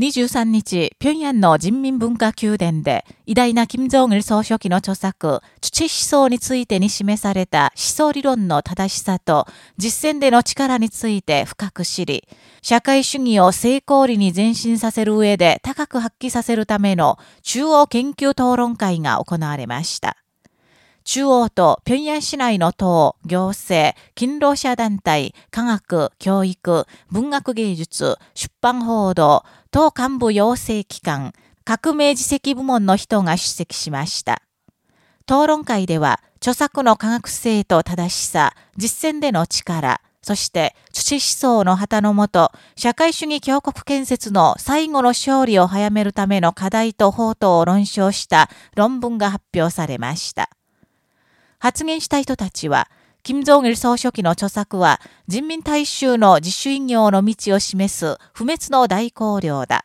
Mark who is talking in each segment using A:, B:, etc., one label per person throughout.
A: 23日、平壌の人民文化宮殿で、偉大な金正恩総書記の著作、土思想についてに示された思想理論の正しさと、実践での力について深く知り、社会主義を成功裏に前進させる上で高く発揮させるための中央研究討論会が行われました。中央と平壌市内の党、行政、勤労者団体、科学、教育、文学芸術、出版報道、党幹部養成機関、革命自責部門の人が出席しました。討論会では、著作の科学性と正しさ、実践での力、そして、土思想の旗のもと、社会主義強国建設の最後の勝利を早めるための課題と法等を論証した論文が発表されました。発言した人たちは、金正日総書記の著作は人民大衆の自主引業の道を示す不滅の大綱領だ。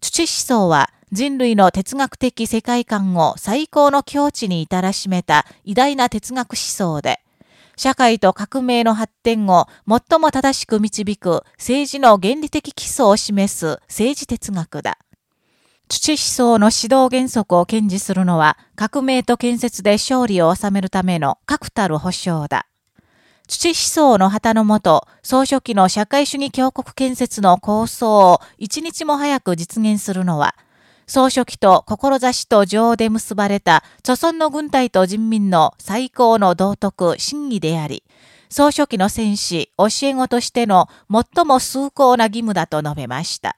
A: 土思想は人類の哲学的世界観を最高の境地に至らしめた偉大な哲学思想で、社会と革命の発展を最も正しく導く政治の原理的基礎を示す政治哲学だ。土思想の指導原則を堅持するのは、革命と建設で勝利を収めるための確たる保障だ。土思想の旗のもと、総書記の社会主義強国建設の構想を一日も早く実現するのは、総書記と志と情で結ばれた、著村の軍隊と人民の最高の道徳、真偽であり、総書記の戦士、教え子としての最も崇高な義務だと述べました。